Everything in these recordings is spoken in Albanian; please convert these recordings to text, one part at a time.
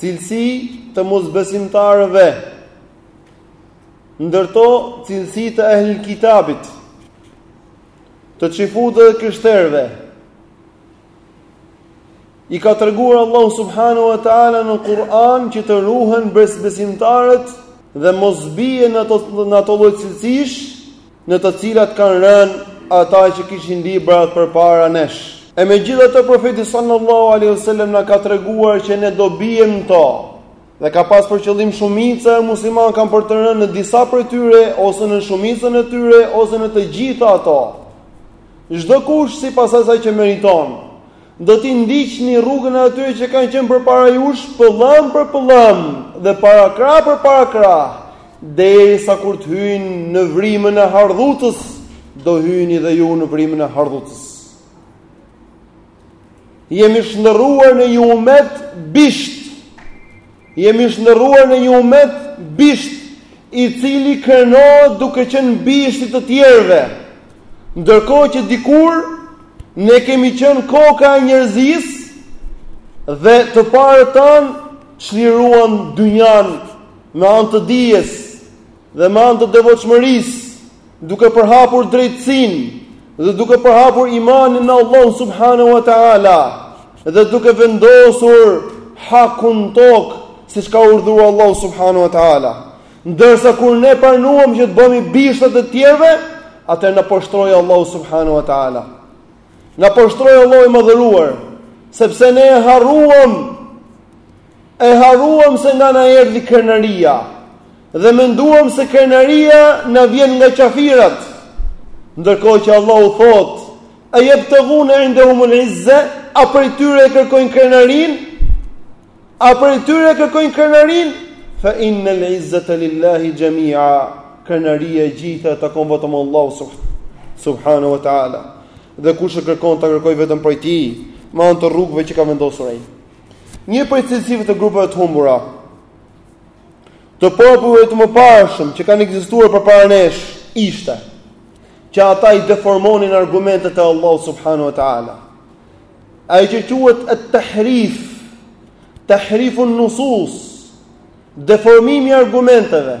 Cilësi të mosbesimtarëve ndër to cilësi të ehli kitabit të çifutëve dhe krishterëve i ka treguar Allahu subhanahu wa taala në Kur'an që të ruhen besimtarët dhe mos bien në ato në ato lloj cilësish në të cilat kanë rënë ata që kishin librat përpara nesh. E megjithatë profeti sallallahu alaihi wasallam na ka treguar që ne do biem në to. Dhe ka pas për qëllim shumica e muslimanëve kanë për të rënë në disa prej tyre ose në shumicën e tyre ose në të gjitha ato. Çdo kush sipas asaj që meriton. Do t'i ndiqni rrugën e atyre që kanë qenë përpara jush, pëllëm për pëllëm dhe parakrah për parakrah, derisa kur të hyjnë në vrimën e hardhutës, do hyni dhe ju në vrimën e hardhutës. Jemi shndërruar në një umet bisht. Jemi shndërruar në një umet bisht, i cili krenohet duke qenë bisht i të tjerëve, ndërkohë që dikur ne kemi qenë koka e njerëzisë dhe të parët tanë çliruan dynjan me anë të dijes dhe me anë të devotshmërisë. duke përhapur drejtësinë dhe duke përhapur imanin në Allah subhanahu wa taala dhe duke vendosur hakun në tokë siç ka urdhëruar Allah subhanahu wa taala ndërsa kur ne pranuam që të bëhemi bishta të tjerëve atëherë na poshtroi Allah subhanahu wa taala na poshtroi Allah i madhëruar sepse ne e harruam E harruam se nga na erdhi krenaria dhe menduam se krenaria na vjen nga qafirat. Ndërkohë që Allahu thotë: "A yabtaghuna 'indahum al-'izza?" A prej tyre e kërkojnë krenarinë? A prej tyre e kërkojnë krenarinë? Fa inna al-'izzata lillahi jami'a. Krenaria e gjitha i takon vetëm Allahut subhanahu wa ta'ala. Dhe kush e kërkon ta kërkojë vetëm prej Tij, me anë të rrugëve që ka vendosur Ai. Një prej cilësive të grupeve të humbura, të popujve të mëparshëm që kanë ekzistuar përpara nesh, ishte që ata i deformonin argumentet e Allahut subhanahu wa taala. Ai që quhet at-tahrif, tahrifun nusus, deformimi i argumenteve.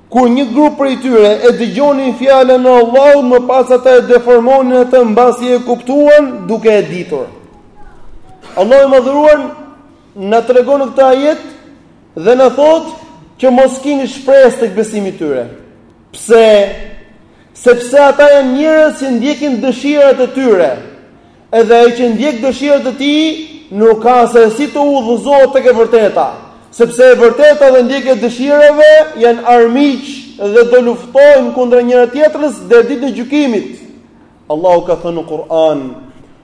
Kur një grup prej tyre e dëgjonin fjalën e Allahut, më pas ata e deformonin atë mbasi e kuptuan duke e ditur. Allahu i madhëruar na tregon në këtë ajet dhe na thotë që mos kini shpresë tek besimi i tyre. Pse? Sepse ata janë njerëz që ndjekin dëshirat e tyre Edhe ai që ndjek dëshirat e tij nuk ka se si të udhëzohet tek e vërteta, sepse e vërteta dhe ndjekja e dëshirave janë armiq dhe do luftojnë kundër njëra tjetrës deri ditën e gjykimit. Allahu ka thënë në Kur'an: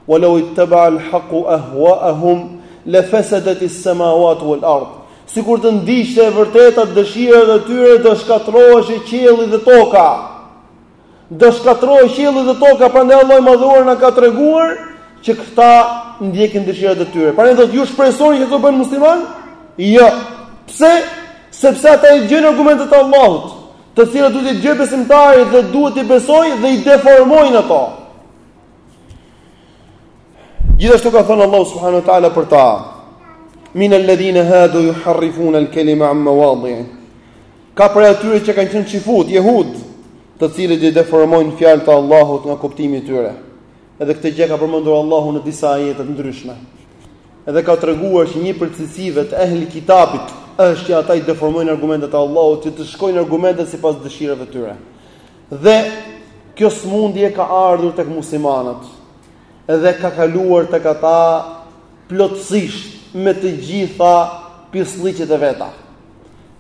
"Wa law ittaba'a al-haqqu ahwa'ahum la fasadat as-samawati wal-ard." Sikur të ndiqte e vërteta dëshirat e tyre do shkatërrohej qielli dhe toka. Do shkatërrohej qielli dhe toka, prandaj Allahu i Madhëruar na ka treguar që këta ndjekin dëshirat e tyre. Prandaj thotë, ju shpresoni që të bëhen musliman? Jo. Pse? Sepse ata i gjejnë argumentet e Allahut, të cilat duhet t'i gjejë besimtari dhe duhet t'i besojë dhe i deformojnë ato. Gjithashtu ka thënë Allahu subhanahu wa taala për ta. Min alladhina hadu yuharrifuna al-kalima an mawadhihi. Ka prej atyre që kanë qenë çifut, jehud, të cilët i deformojnë fjalët e Allahut nga kuptimi i tyre. Edhe këtë gjë ka përmendur Allahu në disa ajete të ndryshme. Edhe ka treguar që një prej cilësive të ehli kitabit është që ata i deformojnë argumentet e Allahut, që të shkojnë argumentet sipas dëshirave të tyre. Dhe kjo smundje ka ardhur tek muslimanët. Edhe ka kaluar tek ata plotësisht me të gjitha pislliqet e veta.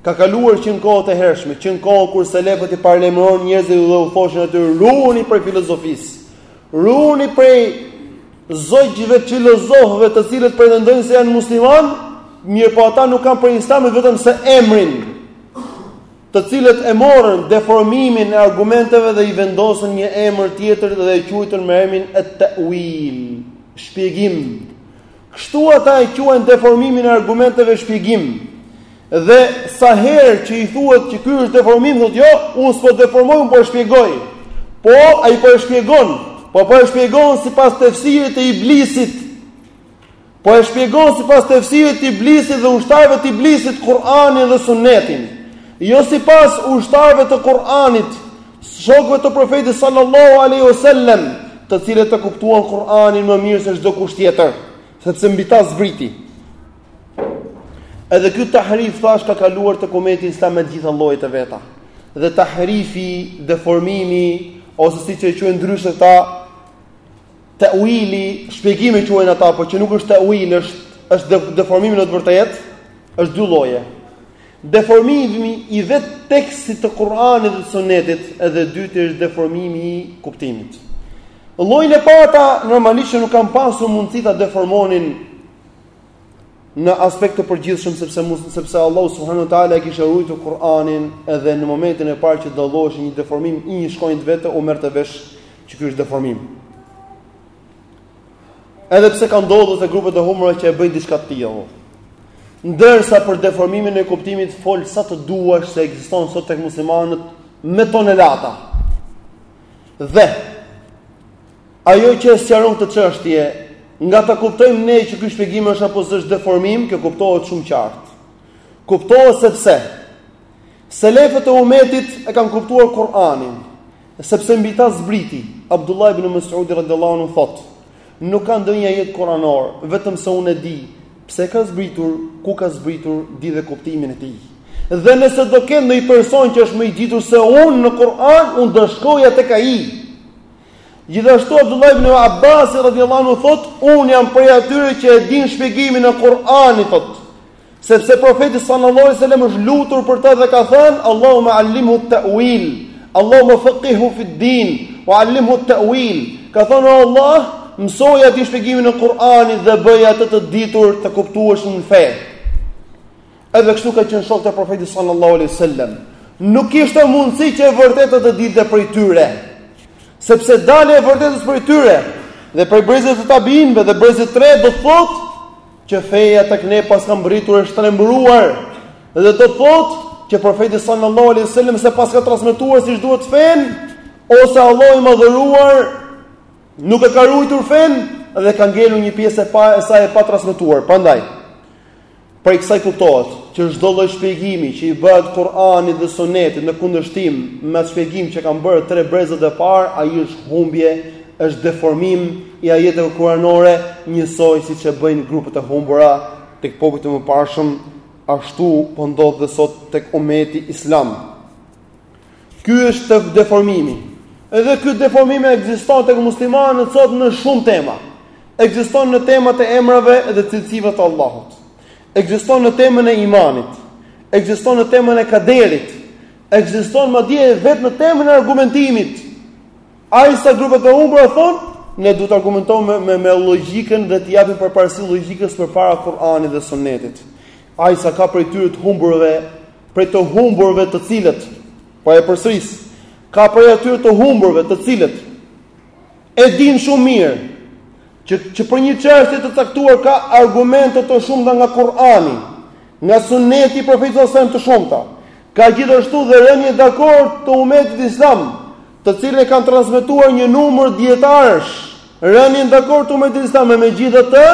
Ka kaluar që në kohët e hershme, që në kohën kur selefët i paralajmëronin njerëzit dhe u thoshin atyre ruhuni prej filozofisë. Ruhuni prej zogjve filozofëve të cilët pretendojnë se janë muslimanë, mirëpo ata nuk kanë prej islamit vetëm se emrin, të cilët e morën deformimin e argumenteve dhe i vendosën një emër tjetër dhe e quajtën me emrin at-ta'wil, shpjegim. Kështu ata e quajnë deformimin e argumenteve shpjegim. Dhe sa herë që i thuhet që ky është deformim, thotë jo, unë s'po deformoj, unë po e shpjegoj. Po, ai po e shpjegon, po po e shpjegon sipas tefsirit të iblisit. Po e shpjegon sipas tefsirit të iblisit dhe ushtarëve të iblisit Kur'anin dhe Sunnetin. Jo sipas ushtarëve të Kur'anit, Shokëve të Profetit sallallahu alaihi wasallam, të cilët e kuptuan Kur'anin më mirë se çdo kush tjetër, sepse mbi ta zbriti. Edhe ky tahrif thash ka kaluar tek umeti islam me të gjitha llojet e veta. Dhe tahrifi, deformimi ose siç e quajnë ndryshe ata tawili, shpjegim e quajnë ata, por që nuk është tawil, është është deformimi në të vërtetë, është dy lloje. Deformimi i vetë tekstit të Kur'anit dhe Sunetit edhe i dyti është deformimi i kuptimit. Llojin e parë ata normalisht që nuk kanë pasur mundësi ta deformonin në aspekt të përgjithshëm sepse sepse Allahu subhanahu wa taala e kishte ruajtur Kur'anin edhe në momentin e parë që dallohej një deformim i një shkronje vetë u merrte vesh që ky është deformim. Edhe pse ka ndodhur te grupet e humbura që e bëjnë diçka të tillë. Ndërsa për deformimin e kuptimit fol sa të duash se ekziston sot tek muslimanët me tonelata. Dhe ajo që e sqaron këtë çështje, nga ta kuptojmë ne që ky shpjegim është apo s'është deformim, kjo kuptohet shumë qartë. Kuptohet sepse selefët e umetit e kanë kuptuar Kur'anin, Sepse mbi ta zbriti, Abdullah ibn Mes'udi radhiyallahu anhu thotë: Nuk ka ndonjë ajet kuranor, vetëm se unë e di pse ka zbritur, ku ka zbritur, di dhe kuptimin e tij. Dhe nëse do ketë ndonjë person që është më i ditur se unë në Kur'an, unë do shkoja tek ai. Gjithashtu Abdullah ibn Abbas radhiyallahu anhu thotë: Unë jam prej atyre që e dinë shpjegimin e Kur'anit, thotë. Sepse profeti sallallahu alaihi wasallam është lutur për të dhe ka thënë Allahumma allimhu at-ta'wil, Allahumma faqihhu fi din, wa allimhu at-ta'wil. Ka thënë o Allah, mësoja ti shpjegimin e Kur'anit dhe bëja atë të ditur të kuptueshëm në fe. Edhe kështu kanë qenë shokët e profetit sallallahu alaihi wasallam. Nuk kishte mundësi që e vërteta të dilte prej tyre. Sepse dalja e së vërtetës prej tyre dhe prej brezit të tabiinëve dhe brezit të tretë do të thotë që feja tek ne paska mbritur e shtrembëruar dhe do të thotë që profeti sallallahu alaihi wasallam s'e paska transmetuar siç duhet fenë ose Allahu i madhëruar nuk e ka ruajtur fenë dhe ka ngelur një pjesë e pa e saj e patransmetuar prandaj prej kësaj kuptohet që çdo lloj shpjegimi që i bëhet Kur'anit dhe Sunetit në kundërshtim me shpjegimin që kanë bërë tre brezat e parë ai është humbje është deformim i ajeteve kuranore, njësoj siç e bëjnë grupet e humbura tek popujt e mëparshëm, ashtu po ndodh dhe sot tek ummeti islam. Ky është deformimi. Edhe ky deformim ekziston tek muslimanët sot në shumë tema. Ekziston në temat e emrave dhe cilësive të Allahut. Ekziston në temën e imanit. Ekziston në temën e kaderit. Ekziston madje edhe vetë në temën e argumentimit. Aq sa grupet e humbura thonë, ne duhet të argumentojmë me, me, me logjikën dhe t'i japim përparësi logjikës përpara Kur'anit dhe Sunetit. Aq sa ka prej tyre të humburve, prej të humburve të cilët po e përsëris, ka prej atyre të humburve të cilët e dinë shumë mirë që që për një çështje të caktuar ka argumente të shumta nga Kur'ani, nga Suneti i Profetit sallallahu alajhi wasallam të shumta. Ka gjithashtu dhe rënie dakord të umetit islam të cilën e kanë transmetuar një numër dijetarësh, rënien dakord të umetit islam, megjithatë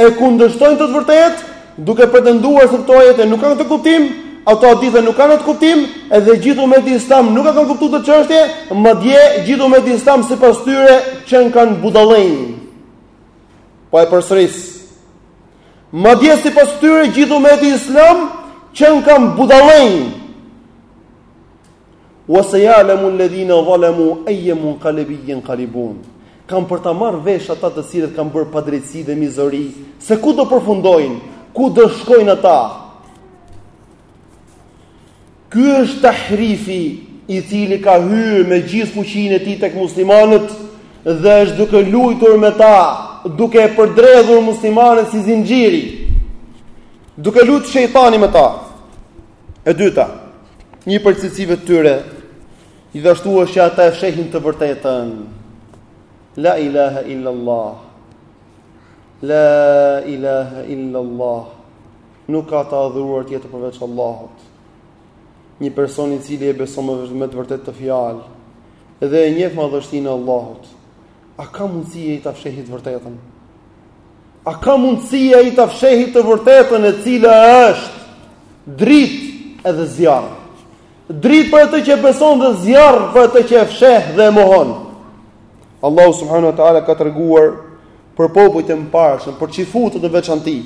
e kundërshtojnë këtë të vërtetë, duke pretenduar se këto ajete nuk kanë këtë kuptim, ato hadithe nuk kanë atë kuptim, edhe gjithë umeti islam nuk e kanë kuptuar këtë çështje, madje gjithë umeti islam sipas tyre qenkan budallenj. Po e përsëris. Madje sipas tyre gjithë umeti islam qenkan budallenj. Wa saya'lamu alladhina zalamu ayya munqalabin yanqalibun. Kanë për ta marrë vesh ata të cilët kanë bërë padrejtësi dhe mizori, se ku do përfundojnë, ku do shkojnë ata. Ky është tahrifi i cili ka hyrë me gjithë fuqinë e tij tek muslimanët dhe është duke luajtur me ta, duke i përdredhur muslimanët si zinxhiri. Duke lujt shejtani me ta. E dyta, një prej cilësive të tyre gjithashtu është që ata e fshehin të vërtetën. La ilaha illa Allah. La ilaha illa Allah. Nuk ka të adhuruar tjetër përveç Allahut. Një person i cili e beson me të vërtetë këtë fjalë dhe e njeh madhështinë e Allahut. A ka mundësi ai ta fshehë të vërtetën? A ka mundësi ai ta fshehë të vërtetën e cila është dritë edhe zjarr? Dritë për atë që e beson dhe zjarr për atë që e fsheh dhe e mohon. Allahu subhanahu wa taala ka treguar për popujt e mëparshëm, për çifutët në veçanti,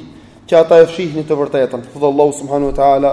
që ata e fshihnin të vërtetën. Thotë Allahu subhanahu wa taala: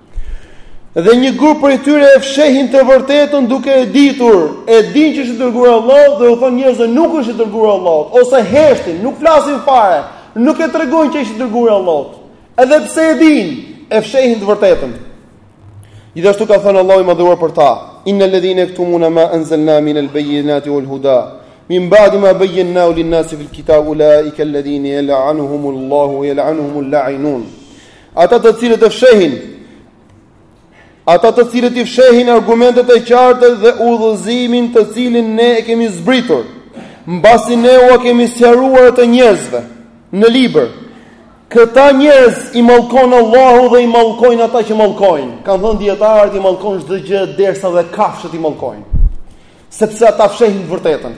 Dhe një grup prej tyre e fshehin të vërtetën duke e ditur, e dinë që është i dërguar i Allahut dhe u thonë njerëzve nuk është i dërguar i Allahut, ose heshtin, nuk flasin fare, nuk e tregojnë që është i dërguar i Allahut. Edhe pse e dinë, e fshehin të vërtetën. Gjithashtu ka thënë Allahu i madhëruar për ta: Inna alladhina yaktumuna ma anzalna min albayyinati wal huda min ba'di ma bayyannahu lin-nasi fil kitab ulaika alladhina yal'anuhumullahu yal'anuhumul la'inun. Ata të cilët e fshehin Ata të cilët i fshehin argumentet e qarta dhe udhëzimin të cilin ne e kemi zbritur, mbasi ne ua kemi sqaruar atë njerëzve në libër. Këta njerëz i mallkon Allahu dhe i mallkojnë ata që mallkojnë. Kanë thënë dijetarët i mallkon çdo gjë derisa dhe kafshët i mallkojnë. Sepse ata fshehin të vërtetën.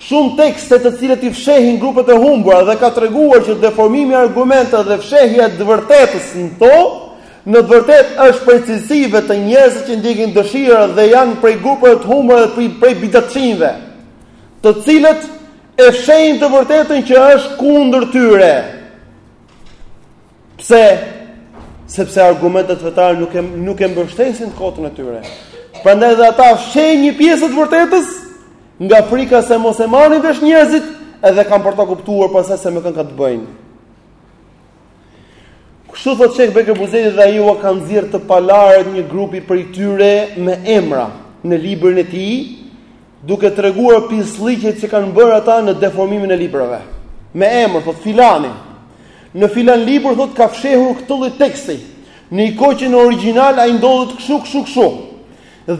Shumë tekste të cilat i fshehin grupet e humbura dhe ka treguar që deformimi i argumenteve dhe fshehja e të vërtetës në to, në të vërtetë është prej cilësive të njerëzve që ndjekin dëshirën dhe janë prej grupeve të humbura dhe prej, prej bidatçinjve, të cilët e fshehin të vërtetën që është kundër tyre. Pse? Sepse argumentet fetare nuk e nuk e mbështesin kotën e tyre. Prandaj edhe ata fshehin një pjesë të së vërtetës nga frika se mos e marrin vesh njerëzit, edhe kanë për ta kuptuar pastaj se me kë kanë të bëjnë. Kështu thotë Shejh Bekër Ebu Zejdi dhe ai ua ka nxjerrë të palarat një grupi prej tyre me emra në librin e tij, duke treguar pisllëqet që kanë bërë ata në deformimin e librave. Me emër thotë filani. Në filan libër thotë ka fshehur këtë lloj teksti. Në një kohë që në origjinal ai ndodhet kështu kështu kështu.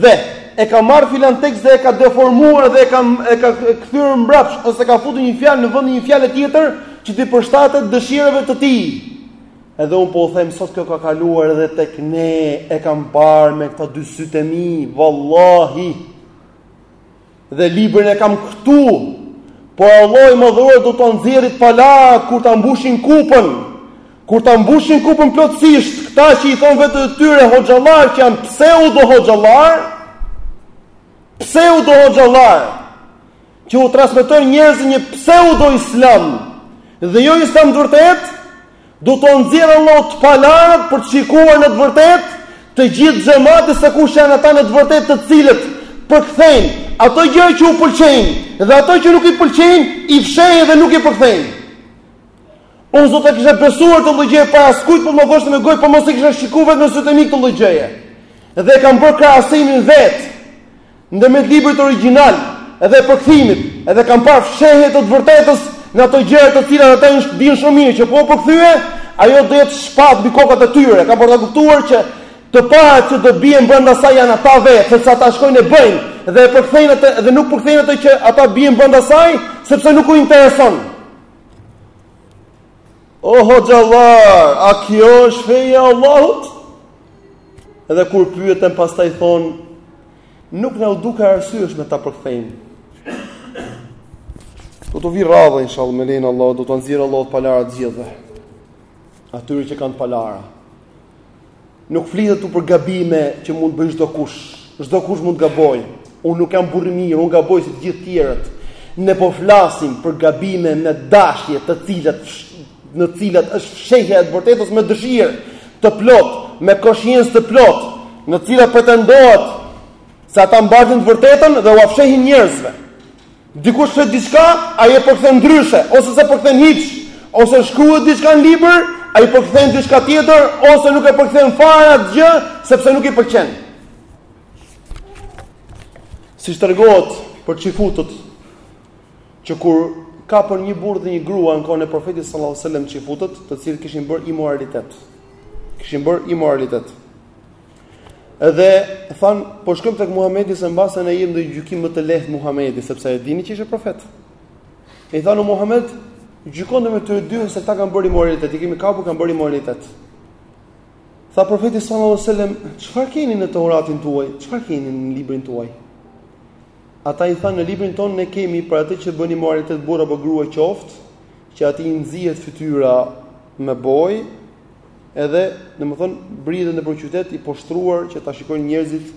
Dhe e ka marrë filan tekst dhe e ka deformuar dhe e ka e ka kthyer mbrapsht ose ka futur një fjalë në vend të një fjale tjetër që t'i përshtatet dëshirave të tij. Edhe unë po u them sot kjo ka kaluar edhe tek ne, e kam parë me këta dy sytë e mi, vallahi. Dhe librin e kam këtu, por Allahu i madhëruar do t'ua nxjerri të palarat kur ta mbushin kupën, kur ta mbushin kupën plotësisht, këta që i thonë vetes të tyre hoxhallarë që janë pseudo hoxhallarë, pseudo hoxhallarë, që u transmetojnë njerëzve një pseudo islam dhe jo islam të vërtetë, do t'ua nxjerrë Allahu të palarat për të shikuar në të vërtetë të gjithë xhemati se kush janë ata në të vërtetë të cilët përkthejnë ato gjëra që u pëlqejnë dhe ato që nuk i pëlqejnë i fshehin dhe nuk i përkthejnë. Unë s'do ta kisha besuar këtë lloj gjëje prej askujt po ma thoshte me gojë po mos e kisha shikuar vetë me sytë e mi këtë lloj gjëje. Dhe e kam bërë krahasimin vetë Ndërmjet librit origjinal dhe përkthimit, edhe kam parë fshehje të të vërtetës në ato gjëra të cilat ata e dinë shumë mirë që po u përkthye, ajo do jetë shpatë mbi kokat e tyre. Kanë për ta kuptuar që të parët që do bien brenda saj janë ata vetë, sepse ata shkojnë e bëjnë dhe e përkthejnë atë dhe nuk përkthejnë atë që ata bien brenda saj, sepse nuk u intereson. O hoxhallarë, a kjo është feja e Allahut? Edhe kur pyeten pastaj thonë nuk na u duk e arsyeshme ta përkthejmë. Do t'u vijë radha inshallah me lejen e Allahut, do t'ua nxjerrë Allahu të palarat të gjithëve. Atyre që kanë të palara. Nuk flitet këtu për gabime që mund t'i bëjë çdokush. Çdokush mund të gabojë. Unë nuk jam burrë i mirë, unë gaboj si të gjithë të tjerët. Ne po flasim për gabime me dashje, të cilat në të cilat është fshehja e të vërtetës me dëshirë të plotë, me koshiencë të plotë, në të cilat pretendohet se ata mbartin të vërtetën dhe ua fshehin njerëzve. Dikush thotë diçka, ai e përkthen ndryshe, ose s'e përkthen hiç, ose shkruhet diçka në libër, ai përkthen diçka tjetër, ose nuk e përkthen fare atë gjë, sepse nuk i pëlqen. Siç tregohet për çifutët që kur kapën një burrë dhe një grua në kohën e Profetit sallallahu alajhi wasallam çifutët, të cilët kishin bërë imoralitet. Kishin bërë imoralitet. Edhe than, po shkojm tek Muhamedi se mbase na jep ndonjë gjykim më të lehtë Muhamedi, sepse e dinin që ishte profet. I thanu Muhamed, gjykoji këta të dy se këta kanë bërë imoralitet, i kemi kapur kanë bërë imoralitet. Tha profeti sallallahu alajhi wasallam, çfarë keni në Teuratin tuaj? Çfarë keni në librin tuaj? Ata i thanë, Në librin tonë ne kemi për atë që bën imoralitet burrë apo grua qoftë, që atij i nxihet fytyra me bojë, edhe, domethënë, bridhet nëpër qytet i poshtruar që ta shikojnë njerëzit,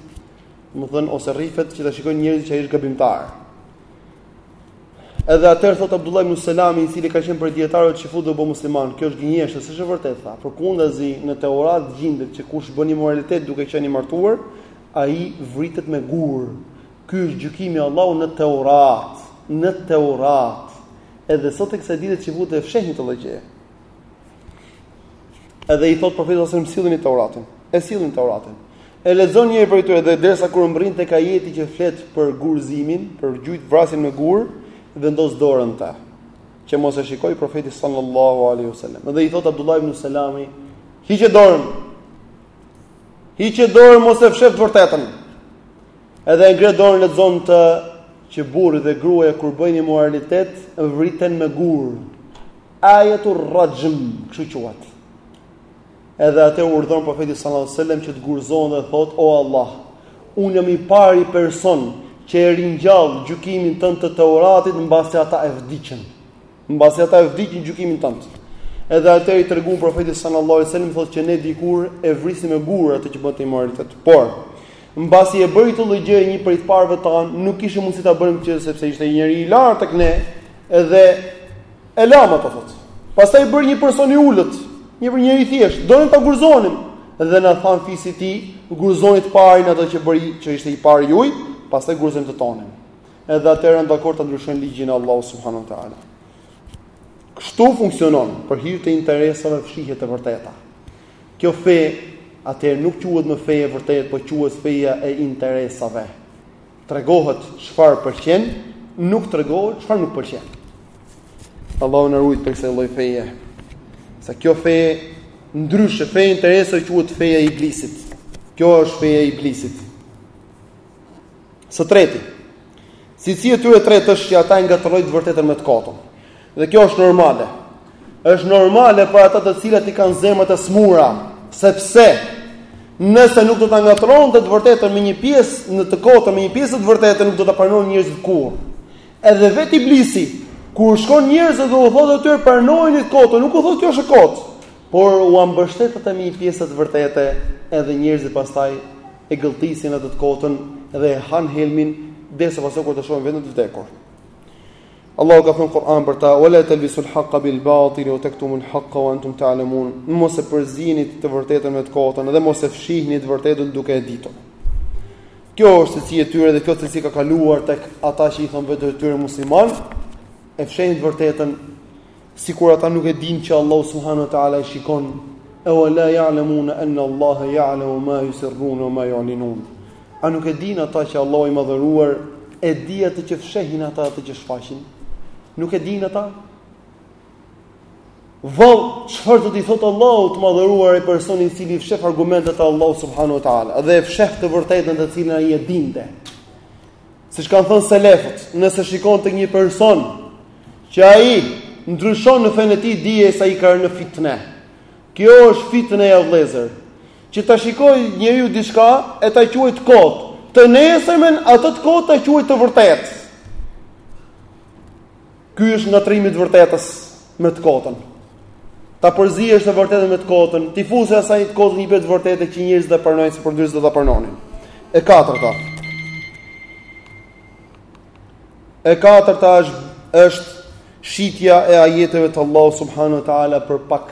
domethënë, ose rrifet që ta shikojnë njerëzit që ai është gabimtar. Edhe atëherë thot Abdullah ibn Selami, i cili ka qenë prej dijetarëve çifut dhe u bë musliman, kjo është gënjeshtër, s'është e vërtetë tha. Përkundazi në Teurat gjendet që kush bën imoralitet duke qenë i martuar, Ai vritet me gur. Ky është gjykimi i Allahut në Teurat, në Teurat. Edhe sot e kësaj dite çifutët e fshehin këtë lloj gjëje. Edhe i thot profeti sallallahu alaihi wasallam sillni Teuratin. E sillin Teuratin. E lexon njëri prej tyre dhe derisa kur mbrin tek ajeti që flet për gurzimin, për gjujt vrasjen me gur, vendos dorën ta që mos e shikoj profeti sallallahu alaihi wasallam. Dhe i thot Abdullah ibn Selami, hiqe dorën. Hiqe dorën mos e fsheh të vërtetën. Edhe e ngre dorën lexon të që burri dhe gruaja kur bëjnë imoralitet vriten me gur. Ajetu rraxhm, kështu quhet. Edhe atëherë urdhon profeti sallallahu alajhi wasallam që të gurzohen dhe thotë o Allah, unë jam i pari person që e ringjall gjykimin tënd të Teuratit mbasi ata e vdiqën. Mbasi ata e vdiqën gjykimin tënd. Edhe atëherë i treguan profetit sallallahu alajhi wasallam thotë që ne dikur e vrisnim me gurë atë që bënte imoralitet. Por mbasi e bëri këtë lloj gjëje një prej të parëve tan, nuk kishim mundësi ta bënim këtë sepse ishte njeri i lartë tek ne dhe e lamë atë thotë. Pastaj bëri një person i ulët, një njeri i thjeshtë, donim ta gurzonim dhe na than fisi i tij, gurzoni të parin atë që bëri që ishte i pari juaj, pastaj gurzojmë të tonin. edhe atëherë ranë dakord ta ndryshojnë ligjin e Allahut subhanahu wa taala. Kështu funksionon për hir të interesave fshihet e vërteta. Kjo fe atëherë nuk quhet më fe e vërtetë, por quhet feja e interesave. Tregohet çfarë pëlqen, nuk tregohet çfarë nuk pëlqen. Allahu na ruaj prej kësaj lloj feje. Se kjo fe ndryshe fe e interesave quhet feja e iblisit. Kjo është feja e iblisit. Së treti, cilësia e tyre e tretë është që ata e ngatërrojnë të vërtetën me të kotën. Dhe kjo është normale. Është normale për ata të cilët i kanë zemrat e smura, sepse nëse nuk do ta ngatërronin të vërtetën me një pjesë, të kotën, me një pjesë të vërtetë nuk do ta pranonin njerëzit kurrë. Edhe vetë iblisi, kur u shkon njerëzve dhe u thotë atyre pranojeni të kotën, nuk u thotë kjo është e kotë, por ua mbështet atë me një pjesë të vërtetë, edhe njerëzit pastaj e gëlltisin atë të kotën dhe e han helmin derisa pastaj kur ta shohin veten të vdekur. Allahu ka thënë në Kur'an për ta, "Wala talbisul haqqa bil batil wa taktumul haqqa wa antum ta'lamun." Mos e përzini të vërtetën me të kotën dhe mos e fshihni të vërtetën duke e ditur. Kjo është cilësi e tyre dhe kjo cilësi ka kaluar tek ata që i thonë vetes së tyre musliman, e fshehin të vërtetën Sikur ata nuk e dinë që Allahu subhanahu wa taala i shikon, a wa la ya'lamuna anna Allaha ya'lamu ma yusirrun wa ma yu'linun. A nuk e dinë ata që Allahu i madhëruar e di atë që fshehin ata atë që shfaqin? Nuk e dinë ata? Vall, çfarë do t'i thotë Allahut të madhëruar ai personi i cili i fsheh argumentet e Allahut subhanahu wa taala dhe e fsheh të vërtetën të cilën ai e dinte? Siç kanë thënë selefët, nëse shikon tek një person që ai ndryshon në fenë e tij, dije se ai ka rënë në fitne. Kjo është fitne, o vëllezër. Që ta shikojë njeriu diçka e ta quajë të kotë. Të nesërmen atë të kotë ta quajë të vërtetë. Ky është ngatërrimi i të vërtetës me të kotën. Ta përziesh të vërtetën me të kotën, t'i fusësh asaj të kotës një pjesë të vërtetë që njerëzit ta pranojnë se përndryshe s'do ta pranonin. E katërta. E katërta është është shitja e ajeteve të Allahu subhanahu wa taala për pak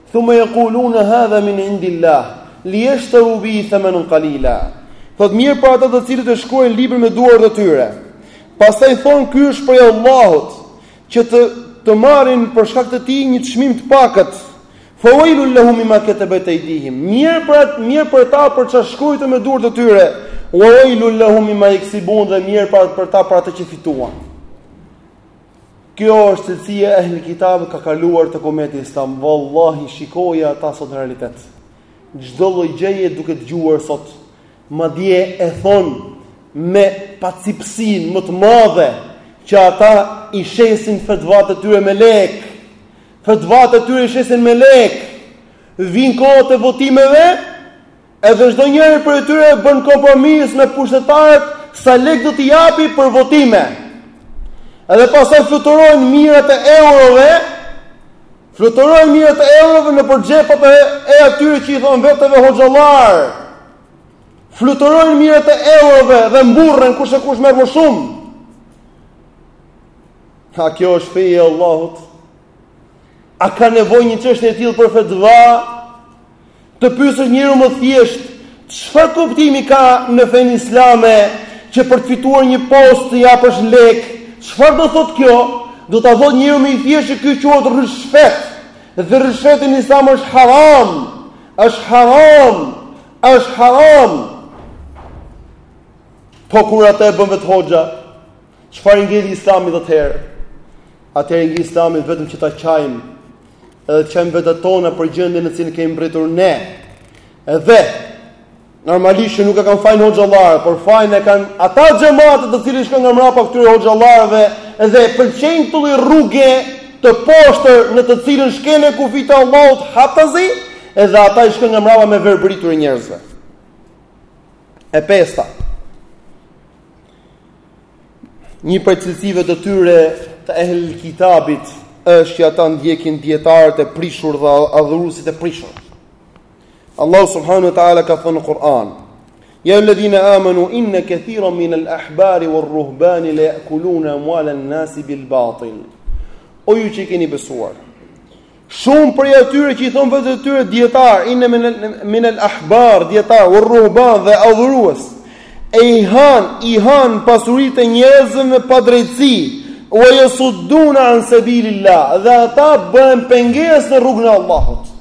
Thumma yaquluna hadha min indillah, li yashtaru bihi thamanan qalila. Thotë mjerë për ata të cilët e shkruajnë librin me duart e tyre. Pastaj thonë ky është prej Allahut që të të marrin për shkak të tij një çmim të pakët. Fawailul lahum mimma katabat aydihim. Mjerë për atë, mjerë për ta për çfarë shkruajtën me duart e tyre. Wawailul lahum mimma yaksibun dhe mjerë për për ta për atë që fituan. Kjo është cilësia e ehli kitabit ka kaluar tek umeti islam, vallahi shikoji ata sot në realitet. Çdo lloj gjëje duke dëgjuar sot, madje e thonë me pacipësinë më të madhe që ata i shesin fetvat e tyre me lek. Fetvat e tyre i shesin me lek. Vijnë kohët e votimeve, Edhe çdo njëri prej tyre bën kompromis me pushtetarët sa lekë do t'i japi për votime. Edhe pastaj fluturojnë mijërat e eurove, fluturojnë mijërat e eurove nëpër xhepat e, e atyre që i thonë veteve hoxhallarë. Fluturojnë mijërat e eurove dhe mburren kush e kush merr më shumë. A kjo është feja e Allahut? A ka nevojë një çështje e tillë për fetva? Të pyesësh njeriun më të thjeshtë, çfarë kuptimi ka në fenë islame që për të fituar një post të japësh lek, çfarë do thotë kjo? Do ta thotë njeriu më i thjeshtë që ky quhet rryshfet. Dhe rryshfeti në islam është haram. Është haram. Është haram. Po kur atë e bën vetë hoxha, Çfarë i ngeli Islamit atëherë? Atëherë i ngeli Islamit vetëm që ta qajmë edhe të qajmë vetet tona për gjendjen në të cilën kemi mbërritur ne. Edhe normalisht nuk e kanë fajin hoxhallarët, por fajin e kanë ata xhematë të cilët i shkojnë nga mbrapa këtyre hoxhallarëve dhe e pëlqejnë këtë lloj rruge të poshtër në të cilën shkelen kufijtë e Allahut hatazi, edhe ata i shkojnë nga mbrapa me verbëri këtyre njerëzve. E pesta. Një prej cilësive të tyre të ehl kitabit është që ata ndjekin dietarët e prishur dhe adhuruesit e prishur. Allahu subhanehu ue teala ka thënë në Kur'an: "Ya ayyuha alladhina amanu inna kathiran min al-ahbari war-ruhbani la ya'kuluna amwala an-nasi bil-batil." O ju që keni besuar, Shumë prej atyre që i thonë vetes së tyre dijetarë, inna min al ahbar dijetarë war-ruhban dhe adhurues. E i han, i han pasuritë e njerëzve me padrejtësi. Wa yasudduna an sabilillah. Dhe ata bëhen pengesë në rrugën e Allahut.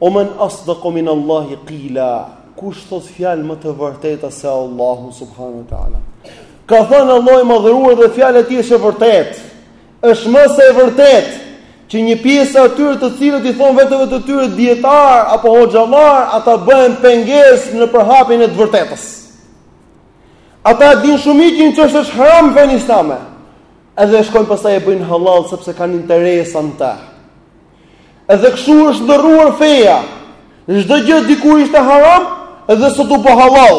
Wa man asdaqu min Allahi qila. Kush thotë fjalë më të vërteta se Allahu subhanahu wa taala? Ka thënë Allahu i madhëruar dhe fjala e tij është e vërtetë. Është më se e vërtetë që një pjesë e atyre të cilët i thonë veteve të tyre dijetarë apo hoxhallarë, ata bëhen pengesë në përhapjen e të vërtetës. Ata e dinë shumë mirë që një çështje është haram në fenë islame. Edhe shkojnë pastaj e bëjnë hallall sepse kanë interesa në të. Edhe kështu është ndërruar feja. Çdo gjë dikur ishte haram dhe sot u bë hallall.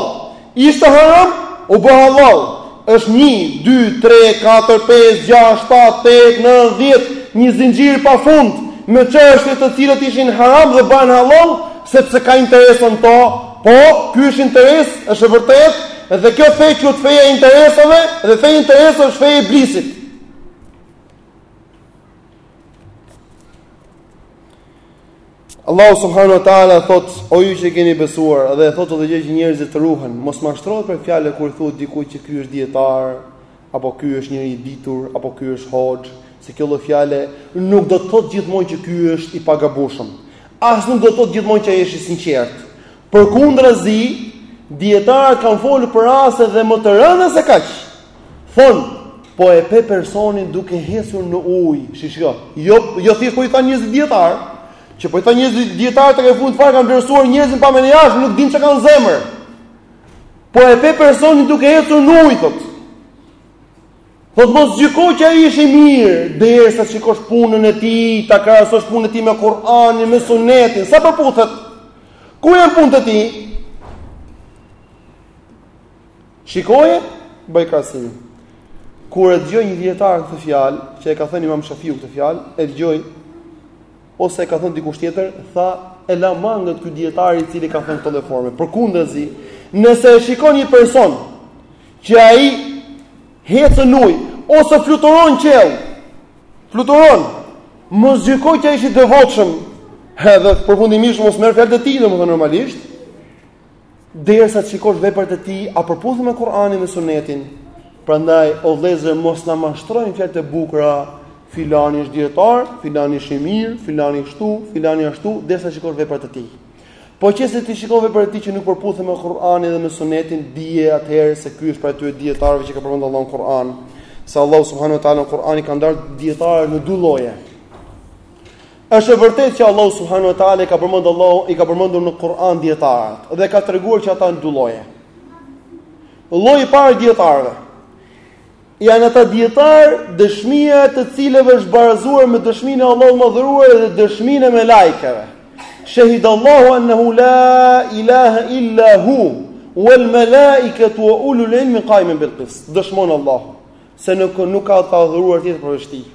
Ishte haram, u bë hallall. Është një, dy, tre, katër, pesë, gjashtë, shtatë, tetë, nëntë, dhjetë, një zinxhir pa fund me çështje të cilat ishin haram dhe bëhen hallall sepse ka interesa në to. Po, ky është interes, është e vërtetë, dhe kjo fe quhet feja e interesave dhe feja e interesave është feja e iblisit. Allahu subhanahu wa taala thot o ju që keni besuar dhe e thot edhe gjë që njerëzit të ruhen mos mashtrohet për fjalë kur thuhet diku që ky është dietar apo ky është njeri i ditur apo ky është hoxh se kjo lloj fjale nuk do të thot gjithmonë që ky është i pagabushëm as nuk do të thot gjithmonë që ai është i sinqert përkundrazi dietarët kanë folur për raste dhe më të rënda se kaq Thon, po e pe personin duke ecur në ujë. Shiko. Jo, jo thjesht po i thanë njerëzit dijetar, që po i thanë njerëzit dijetar tek e fundit fare kanë vlerësuar njerëzin pamjen e jashtme, nuk din çka ka në zemër. Po e pe personin duke ecur në ujë thotë. Thotë mos gjyko që ai është i mirë, derisa shikosh punën e tij, ta krahasosh punën e tij me Kur'anin, me Sunetin, sa përputhet. Ku janë punët e tij? Shikoje, bëj krahasim. Kur e dëgjoi një dijetar këtë fjalë, që e ka thënë Imam Shafiu këtë fjalë, e dëgjoi ose e ka thënë dikush tjetër, tha e la mangët ky dijetar i cili ka thënë këtë lloj forme. Përkundrazi, nëse e shikon një person që ai ecën në ujë ose fluturon në qiell, fluturon, mos gjyko që ai është i devotshëm, edhe përfundimisht mos merr fjalët e tij, domethënë normalisht, derisa të shikosh veprat e tij a përputhen me Kur'anin dhe Sunetin. Prandaj o vëllezër mos na mashtrojnë fjalët e bukura, filani është dietar, filani është i mirë, filani kështu, filani ashtu, derisa të shikosh veprat e tij. Po që se ti shikon veprat e tij që nuk përputhen me Kur'anin dhe me Sunetin, dije atëherë se ky është prej atyre dietarëve që ka përmendur Allahu në Kur'an. Se Allahu subhanahu wa taala në Kur'an i ka ndarë dietarët në dy lloje. Është e vërtetë që Allahu subhanahu wa taala i ka përmendur Allahu i ka përmendur në Kur'an dietarët dhe ka treguar që ata janë dy lloje. Lloji i parë i dietarëve janë ata dietar dëshmia e të cilëve është barazuar me dëshminë e Allahut të madhëruar dhe dëshminë e melajkeve. Shahida Allahu annahu la ilaha illa hu wal malaikatu wa ulul ilmi qaiman bil qist. Dëshmon Allahu se nuk nuk ka të adhuruar tjetër përveç tij.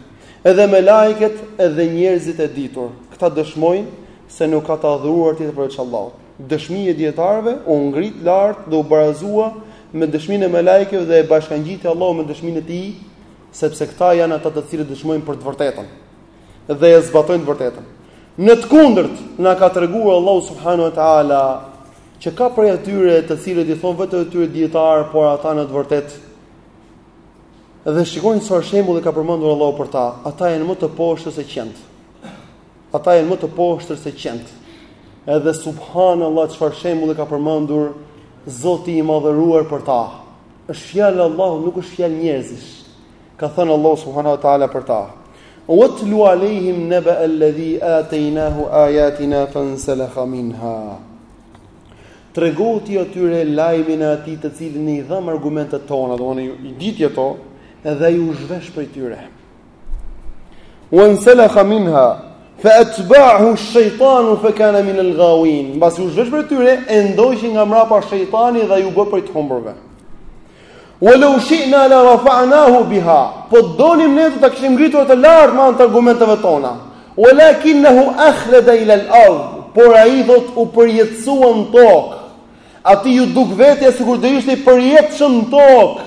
Edhe melajket edhe njerëzit e ditur, këta dëshmojnë se nuk ka të adhuruar tjetër përveç Allahut. Dëshmia e dietarëve u ngrit lart dhe u barazua me dëshminë e melajkeve dhe e bashkangjiti Allahu me dëshminë e tij, sepse këta janë ata të cilët dëshmojnë për të vërtetën dhe e zbatojnë të vërtetën. Në të kundërt, na ka treguar Allahu subhanahu wa taala që ka prej atyre të cilët i thon vetes së tyre dietar, por ata në të vërtetë Dhe shikoni çfarë shembulli ka përmendur Allahu për ta, ata janë më të poshtër se qentë. Ata janë më të poshtër se qentë. Edhe subhanallah çfarë shembulli ka përmendur Zoti i madhëruar për ta. Është fjalë Allahu, nuk është fjalë njerëzish. Ka thënë Allahu subhanahu wa taala për ta. Wa tlu alehim naba alladhi ataynahu ayatina fansalakha minha. Tregoji ti atyre lajmin e atij të cilit ne i dhamë argumentet tona, domthonë i diti ato, edhe ai u zhvesh prej tyre. Wa ansalakha minha fa atba'ahu ash-shaytanu fa kana min al-ghawin. Mbasi u zhvesh prej tyre e ndoqi nga mrapa shejtani dhe ai u bë prej të humbërve. Wa law shi'na la rafa'nahu biha. Po të donim ne do ta kishim ngritur atë lart me anë të argumenteve tona. Walakinahu akhlada ila al-ard. Por ai thotë u përjetësua në tokë. Atij iu duk vetja sikur do ishte i përjetshëm në tokë.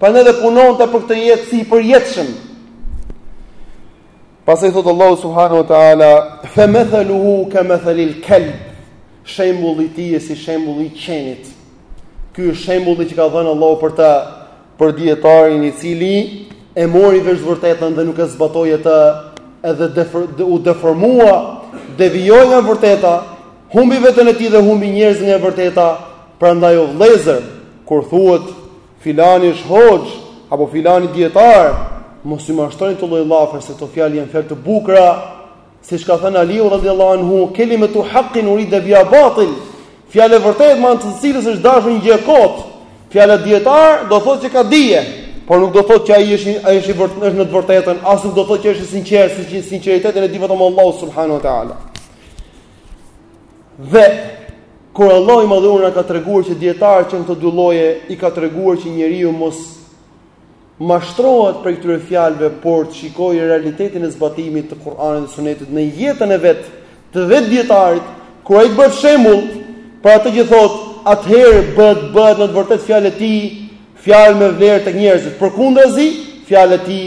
Prandaj dhe punonte për këtë jetë si i përjetshëm. Pastaj thotë Allahu subhanahu wa taala, "Fa mathaluhu ka mathalil kalb." Shembulli i tij është si shembulli i qenit. Ky është shembulli që ka dhënë Allahu për të për dijetarin i cili e mori vesh të vërtetën dhe nuk e zbatoi atë, edhe defor, de, u deformua, devijoi nga e vërteta, humbi veten e tij dhe humbi njerëzit nga e vërteta. Prandaj o vëllezër, kur thuhet Filani është hoxhë apo filani dijetar, mos ju mashtrojnë këto lloj llafe se këto fjalë janë fjalë të bukura, siç ka thënë Aliu radhiyallahu anhu, kelimatu haqqin urida biha batil. Fjalë e vërtetë me anë të së cilës është dashur një gjë e kotë. Fjala dijetar do thotë që ka dije, por nuk do thotë që ai është ai është i vërtetë është në të vërtetën, as nuk do thotë që është i sinqertë, se sinqeritetin e di vetëm Allahu subhanahu wa taala. Dhe kur Allahu i madhëruar na ka treguar që dijetarët qenë këto dy lloje i ka treguar që njeriu mos mashtrohet prej këtyre fjalëve, por të shikojë realitetin e zbatimit të Kur'anit dhe Sunetit në jetën e vet, të vetë dijetarit, kur ai të bëhet shembull për atë që thotë, atëherë bëhet bëhet në të vërtetë fjala e tij, fjalë me vlerë tek njerëzit. Përkundrazi, fjala e tij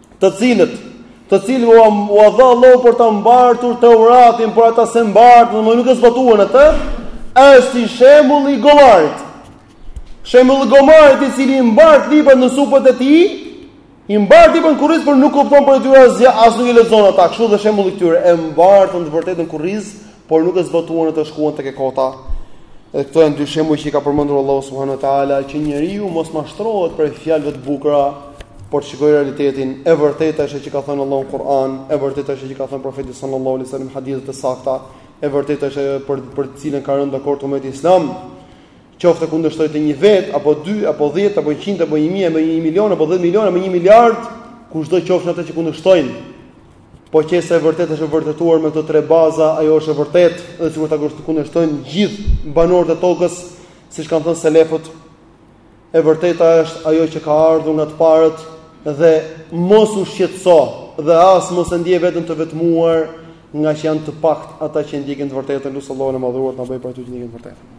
të cilët të cilëve u, ua dha Allahu për ta mbartur Teuratin, por ata s'e mbartën, domethënë nuk e zbatuan atë, është si shembulli i gomarit. Shembulli i gomarit i cili i mbart librat në supet e tij, i mbart librat në kurriz, por nuk kupton prej tyre asgjë, as nuk i lexon ata, kështu dhe shembulli i këtyre, e mbartën të vërtetën në kurriz, por nuk e zbatuan atë, shkuan tek e kota. Dhe këto janë dy shembuj që i ka përmendur Allahu subhanahu wa taala që njeriu mos mashtrohet prej fjalëve të bukura, por të shikojë realitetin. E vërteta është ajo që ka thënë Allahu në Kur'an, e vërteta është ajo që ka thënë profeti sallallahu alaihi wasallam në hadithet e sakta, e vërteta është ajo për të cilën ka rënë dakord umeti islam. qoftë e kundërshtojë atë një vetë apo dy apo 10 apo 100 apo 1000 apo 1 milion apo 10 milion apo 1 miliard, kushdo qofshin ata që kundërshtojnë. Po qe se e vërteta është vërtetuar me këto tre baza, ajo është e vërtetë, edhe sikur ta kundërshtojnë gjithë banorët e tokës, siç kanë thënë selefët. E vërteta është ajo që ka ardhur nga të parët dhe mos u shqetëso dhe as mos e ndje veten të vetmuar, ngaqë janë të paktë ata që ndjekin të vërtetën, lut Allahun e madhëruar të na bëjë prej atyre që ndjekin të vërtetën.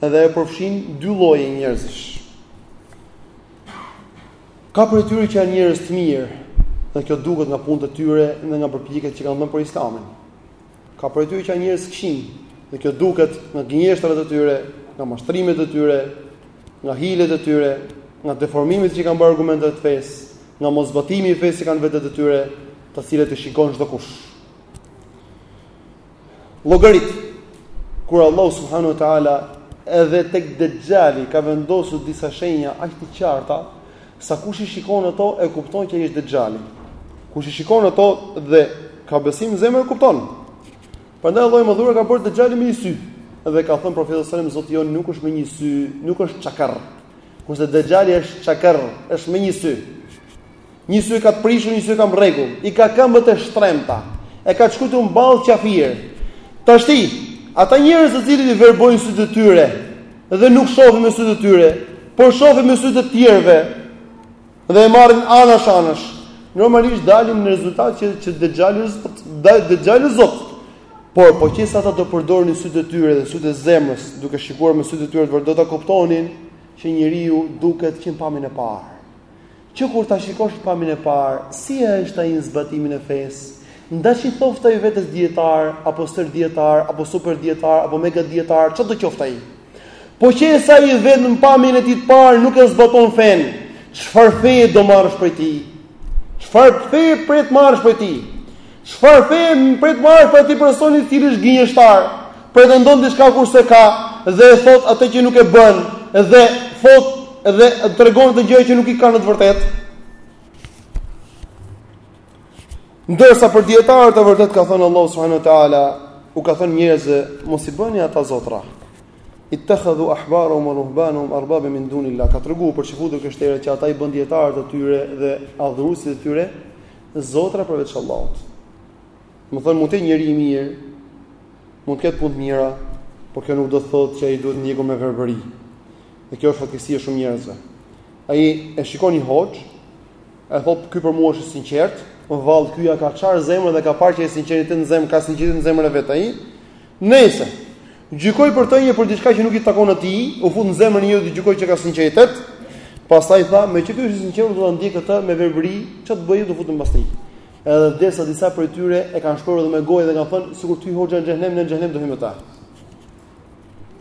dhe e përfshin dy lloje njerëzish. Ka prej tyre që janë njerëz të mirë, dhe kjo duket nga punët e tyre dhe nga përpjekjet që kanë dhënë për Islamin. Ka prej tyre që janë njerëz të këqinj, dhe kjo duket nga gënjeshtrat e tyre, nga mashtrimet e tyre, nga hilet e tyre, nga deformimet që kanë bërë argumenteve të fesë, nga moszbatimi i fesë që kanë në vetet e tyre, të cilat i shikon çdokush. Llogarit kur Allahu subhanahu wa taala edhe tek Dexhali ka vendosur disa shenja aq të qarta sa kush i shikon ato e kupton që ai është Dexhali. Kush i shikon ato dhe ka besim në zemër e kupton. Prandaj Allahu i madhëruar e ka bërë Dexhalin me një sy. Dhe ka thënë profeti sallallahu alajhi wasallam zoti jonë nuk është me një sy, nuk është çakërr. Kurse Dexhali është çakërr, është me një sy. Një sy e ka të prishur, një sy e ka në rregull. I ka këmbët e shtrembëta. E ka shkruar në ballë qafir. Tashti, ata njerëz të cilët i verbojnë sytë e tyre dhe nuk shohin me sytë e tyre, por shohin me sytë e të tjerëve dhe e marrin anash anash. Normalisht dalin në rezultat që Dexhali është zot. Por po qe se ata do përdornin sytë e tyre dhe sytë e zemrës, duke shikuar me sytë e tyre, do ta kuptonin që njeriu duket që në pamjen e parë. Që kur ta shikosh pamjen e parë, si është ai në zbatimin e fesë? Ndaç i thëntë ai vetes dijetar, apo stërdijetar, apo super dijetar, apo mega dijetar, çado qoftë ai. Po qe se ai vetë në pamjen e tij të parë nuk e zbaton fenë, çfarë feje do marrësh prej tij? Çfarë feje pret të marrësh prej tij? Çfarë feje pret të marrësh prej atij personi i cili është gënjeshtar, pretendon diçka kur s'e ka dhe e thotë atë që nuk e bën dhe thotë dhe tregon ato gjëra që nuk i ka në të vërtetë? Ndërsa për dijetarët e vërtetë ka thënë Allahu subhanahu wa taala, u ka thënë njerëzve, mos i bëni ata zotra. Ittakhadhu ahbarahum wa ruhbanahum arbaba min dunillah. Ka treguar për çifutët krishterët që ata i bënë dijetarët e tyre dhe adhuruesit e tyre Zotra përveç Allahut. Domethënë mund të jetë njeri i mirë, mund të ketë punë të mira, por kjo nuk do të thotë që ai duhet ndjekur me verbëri. Dhe kjo është fatkeqësia e shumë njerëzve. Ai e shikon një hoxhë, e thotë ky për mua është i sinqertë, po vallë ky ia ka çarë zemrën dhe ka parë që është sinqeritet në zemër, ka sinqeritet në zemrën e vet ai. Nëse Gjykoi për të një për diçka që nuk i takon atij, u fut në zemrën e një dhe gjykoi që ka sinqeritet. Pastaj tha, meqë ky është i sinqertë, do ta ndjek këtë me verbëri, çfarë të bëjë, do futem pas tij. Edhe derisa disa prej tyre e kanë shprehur edhe me gojë dhe kanë thënë, sikur të hyjë hoxha në xhehenem, në xhehenem do hyjmë me ta.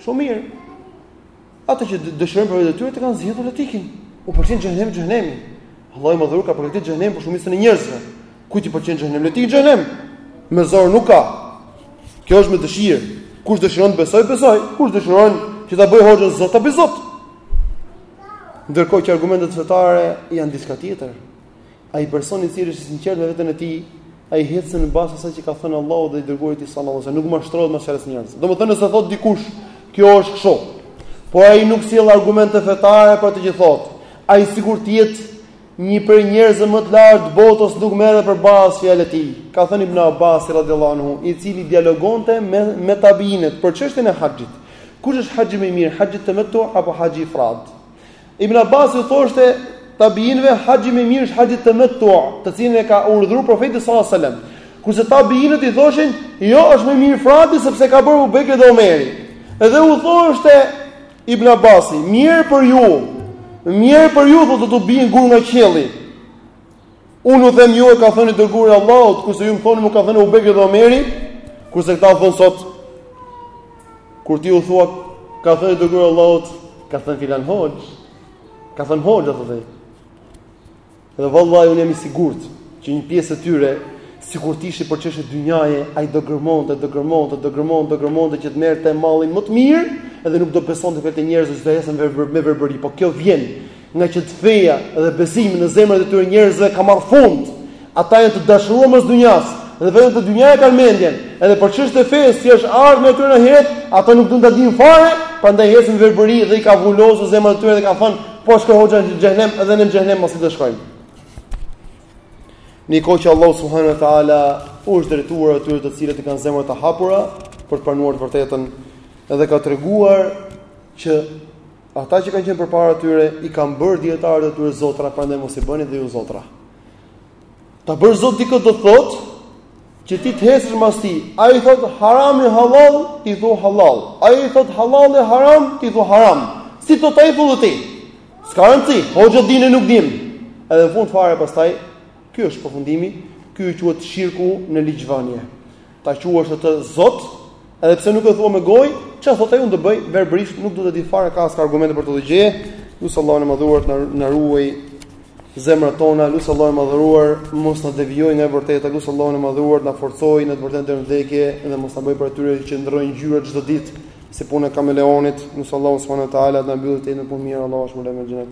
Shumë mirë. Atë që dëshirojnë për veten e tyre, atë të kanë zgjedhur, le të ikin. U pëlqen xhehenemi, xhehenemi. Allahu i madhëruar e ka përgatitur xhehenemin për shumicën e njerëzve. Kujt i pëlqen xhehenemi, le të ikin në xhehenem. Me zor nuk ka. Kjo është me dëshirë. Kush dëshiron të besojë, të besojë. Kush dëshiron që ta bëjë hoxhën Zot, ta bëjë Zot. Ndërkohë që argumentet fetare janë diçka tjetër. Ai person i cili është i sinqertë me veten e tij, ai hecën në bazë të asaj që ka thënë Allahu dhe i dërguari i tij sallallahu alajhi wasallam, nuk mashtrohet me çfarë njerëz. Domethënë nëse thotë dikush, kjo është kështu. Po ai nuk sjell argumente fetare për atë që thotë. Ai sikur të jetë një prej njerëzve më të lartë të botës nuk merret për bazë fjala e tij. Ka thënë Ibn Abbasi radhiyallahu anhu, i cili dialogonte me me tabiinët për çështjen e haxhit. Kush është haxhi më i mirë, haxhi temettu apo haxhi ifrad? Ibn Abbasi u thoshte tabiinëve haxhi më i mirë është haxhi temettu, të cilin e ka urdhëruar profeti sallallahu alajhi wasallam. Kurse tabiinët i thoshin, jo është më i mirë ifradi sepse e ka bërë Ebu Bekri dhe Omeri. Edhe u thoshte Ibn Abbasi, mjerë për ju. Mjerë për ju do t'u bien gurë nga qielli. Unë u them juve ka thënë i dërguari i Allahut, kurse ju më thoni më ka thënë Ebu Bekri dhe Omeri, kurse këta thonë sot kur ti u thua ka thënë i dërguari i Allahut, ka thënë filan hoxhë. Ka thënë hoxha atë. Dhe vallahi unë jam i sigurt që një pjesë e tyre sikur të ishte për çështje dynjaje, ai do gërmonte, do gërmonte, do gërmonte, do gërmonte që të merrte mallin më të mirë, edhe nuk do besonte vetë njerëzve që do ecën me verbëri, po kjo vjen Nga që feja dhe besimi në zemrat e këtyre njerëzve ka marrë fund. Ata janë të dashuruar mas dynjas, dhe vetëm te dynja e kanë mendjen. Edhe për çështje të fesë, si është ardhur me këtyre në herët, ata nuk duan ta dinë fare, prandaj ecin verbërisht dhe i ka vulosur zemrat e tyre dhe kanë thënë, po shkoi hoxha në xhehenem dhe ne në xhehenem mas tij të shkojmë. Në një kohë që Allahu subhanahu wa taala u është drejtuar atyre të cilët i kanë zemrat e hapura për të pranuar të vërtetën dhe ka treguar që Ata që kanë qenë përpara tyre i kanë bërë dijetarët e tyre zotra, prandaj mos i bëni dhe ju zotra. Ta bësh zot dikë do të thot që ti të ecësh mbas tij. Ai i thot haramit hallall, ti thu hallall. Ai i thot hallallit haram, ti thu haram. Si thotë ai thu dhe ti. S'ka rëndsi, hoxha din, ne nuk dimë. Edhe në fund fare pastaj ky është përfundimi, ky quhet shirku në ligjvënie. Ta quash atë Zot, edhe pse nuk e thua me gojë, çfarë thotë ai unë do bëj verbërisht, nuk du të di fare ka s'ka argumente për të dhënë gjë. Lus Allahun e madhëruar të na ruajë zemrat tona, lus Allahun e madhëruar mos na devijojë nga e vërteta, lus Allahun e madhëruar të na forcojë në të vërtetë deri në vdekje dhe mos na bëjë prej atyre që ndrojnë ngjyra çdo ditë si puna e kameleonit, lus Allahun subhanahu wa taala të na mbyllë jetën në punë të mira, Allahu është më lëmë xhenet.